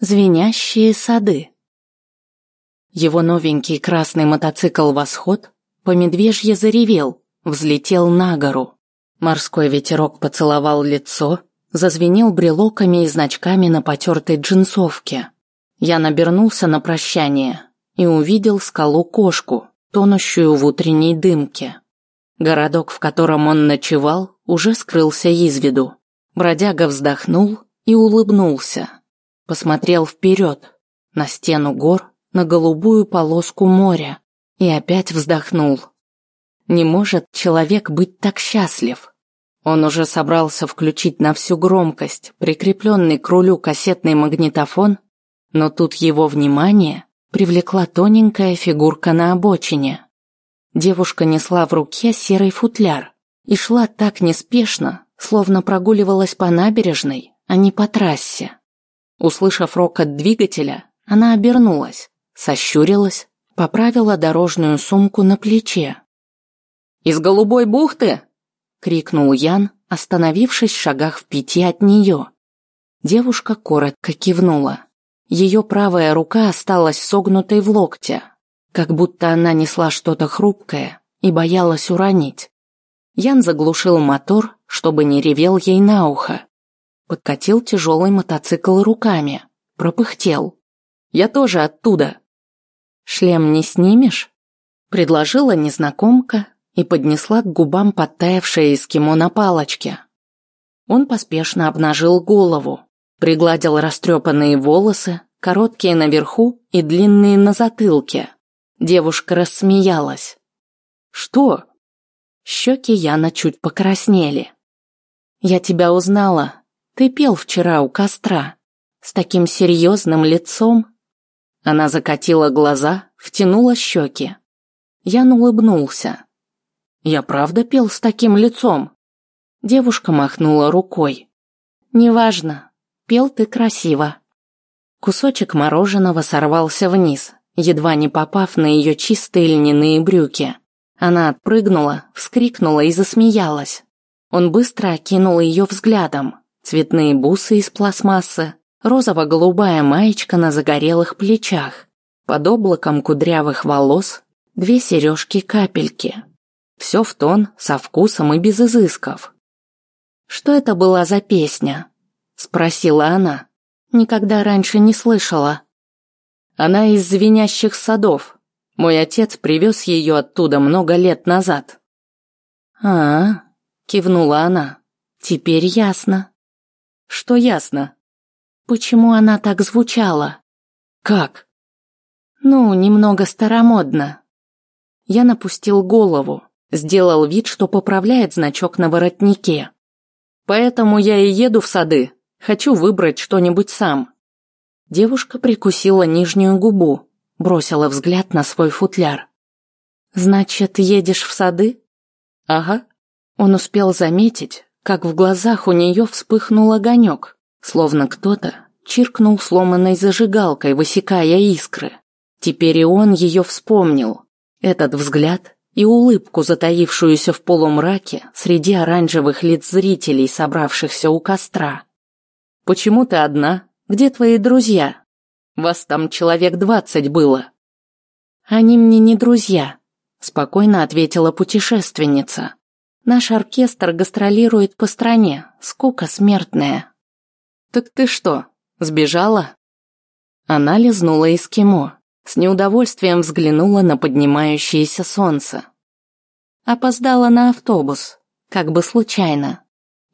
Звенящие сады. Его новенький красный мотоцикл «Восход» по медвежье заревел, взлетел на гору. Морской ветерок поцеловал лицо, зазвенел брелоками и значками на потертой джинсовке. Я набернулся на прощание и увидел скалу-кошку, тонущую в утренней дымке. Городок, в котором он ночевал, уже скрылся из виду. Бродяга вздохнул и улыбнулся. Посмотрел вперед, на стену гор, на голубую полоску моря, и опять вздохнул. Не может человек быть так счастлив. Он уже собрался включить на всю громкость прикрепленный к рулю кассетный магнитофон, но тут его внимание привлекла тоненькая фигурка на обочине. Девушка несла в руке серый футляр и шла так неспешно, словно прогуливалась по набережной, а не по трассе. Услышав рокот двигателя, она обернулась, сощурилась, поправила дорожную сумку на плече. «Из голубой бухты?» — крикнул Ян, остановившись в шагах в пяти от нее. Девушка коротко кивнула. Ее правая рука осталась согнутой в локте, как будто она несла что-то хрупкое и боялась уронить. Ян заглушил мотор, чтобы не ревел ей на ухо, Подкатил тяжелый мотоцикл руками. Пропыхтел. «Я тоже оттуда». «Шлем не снимешь?» Предложила незнакомка и поднесла к губам подтаявшее эскимо на палочке. Он поспешно обнажил голову, пригладил растрепанные волосы, короткие наверху и длинные на затылке. Девушка рассмеялась. «Что?» Щеки Яна чуть покраснели. «Я тебя узнала. Ты пел вчера у костра. С таким серьезным лицом. Она закатила глаза, втянула щеки. Ян улыбнулся. Я правда пел с таким лицом? Девушка махнула рукой. Неважно, пел ты красиво. Кусочек мороженого сорвался вниз, едва не попав на ее чистые льняные брюки. Она отпрыгнула, вскрикнула и засмеялась. Он быстро окинул ее взглядом, цветные бусы из пластмассы, розово-голубая маечка на загорелых плечах, под облаком кудрявых волос две сережки-капельки. Все в тон, со вкусом и без изысков. «Что это была за песня?» – спросила она. «Никогда раньше не слышала». «Она из звенящих садов. Мой отец привез ее оттуда много лет назад». «А-а», – кивнула она. «Теперь ясно». Что ясно? Почему она так звучала? Как? Ну, немного старомодно. Я напустил голову, сделал вид, что поправляет значок на воротнике. Поэтому я и еду в сады. Хочу выбрать что-нибудь сам. Девушка прикусила нижнюю губу, бросила взгляд на свой футляр. Значит, едешь в сады? Ага. Он успел заметить, как в глазах у нее вспыхнул огонек, словно кто-то чиркнул сломанной зажигалкой, высекая искры. Теперь и он ее вспомнил. Этот взгляд и улыбку, затаившуюся в полумраке среди оранжевых лиц зрителей, собравшихся у костра. «Почему ты одна? Где твои друзья? Вас там человек двадцать было». «Они мне не друзья», – спокойно ответила путешественница. Наш оркестр гастролирует по стране, скука смертная. Так ты что, сбежала? Она лизнула эскимо, с неудовольствием взглянула на поднимающееся солнце. Опоздала на автобус, как бы случайно.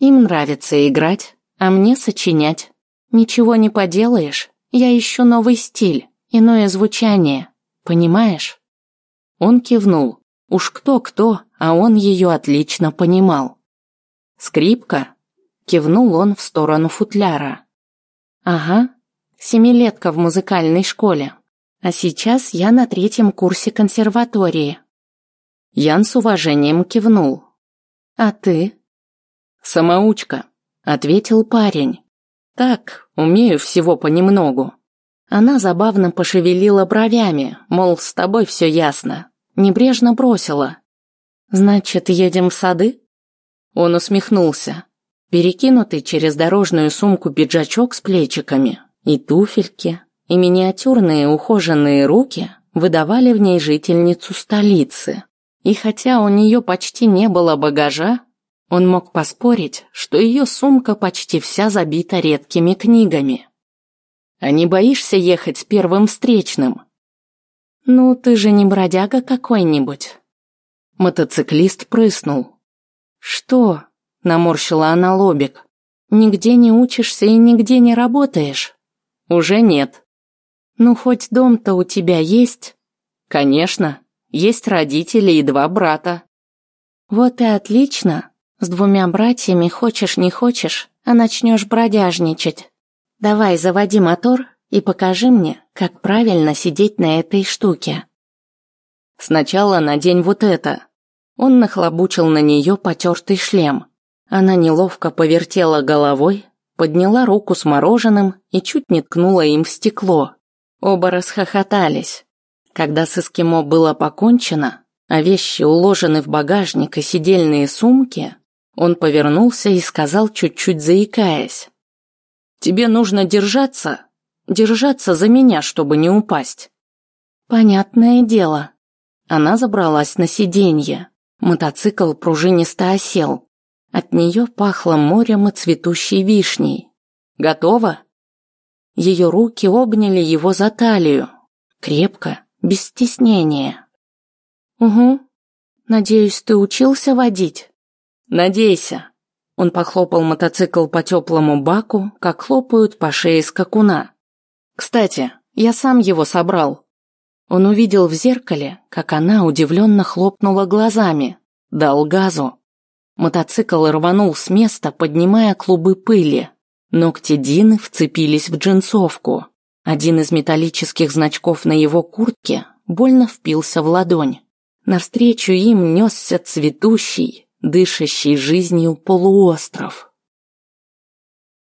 Им нравится играть, а мне сочинять. Ничего не поделаешь, я ищу новый стиль, иное звучание, понимаешь? Он кивнул. Уж кто-кто, а он ее отлично понимал. «Скрипка?» – кивнул он в сторону футляра. «Ага, семилетка в музыкальной школе. А сейчас я на третьем курсе консерватории». Ян с уважением кивнул. «А ты?» «Самоучка», – ответил парень. «Так, умею всего понемногу». Она забавно пошевелила бровями, мол, с тобой все ясно небрежно бросила. «Значит, едем в сады?» Он усмехнулся. Перекинутый через дорожную сумку пиджачок с плечиками И туфельки, и миниатюрные ухоженные руки выдавали в ней жительницу столицы. И хотя у нее почти не было багажа, он мог поспорить, что ее сумка почти вся забита редкими книгами. «А не боишься ехать с первым встречным?» «Ну, ты же не бродяга какой-нибудь». Мотоциклист прыснул. «Что?» – наморщила она лобик. «Нигде не учишься и нигде не работаешь?» «Уже нет». «Ну, хоть дом-то у тебя есть?» «Конечно. Есть родители и два брата». «Вот и отлично. С двумя братьями хочешь не хочешь, а начнешь бродяжничать. Давай заводи мотор и покажи мне, как правильно сидеть на этой штуке». «Сначала надень вот это», он нахлобучил на нее потертый шлем. Она неловко повертела головой, подняла руку с мороженым и чуть не ткнула им в стекло. Оба расхохотались. Когда с эскимо было покончено, а вещи уложены в багажник и сидельные сумки, он повернулся и сказал, чуть-чуть заикаясь. «Тебе нужно держаться, держаться за меня, чтобы не упасть». «Понятное дело». Она забралась на сиденье. Мотоцикл пружинисто осел. От нее пахло морем и цветущей вишней. Готово? Ее руки обняли его за талию. Крепко, без стеснения. «Угу. Надеюсь, ты учился водить?» «Надейся». Он похлопал мотоцикл по теплому баку, как хлопают по шее скакуна. «Кстати, я сам его собрал. Он увидел в зеркале, как она удивленно хлопнула глазами, дал газу. Мотоцикл рванул с места, поднимая клубы пыли. Ногти Дины вцепились в джинсовку. Один из металлических значков на его куртке больно впился в ладонь. Навстречу им несся цветущий, дышащий жизнью полуостров.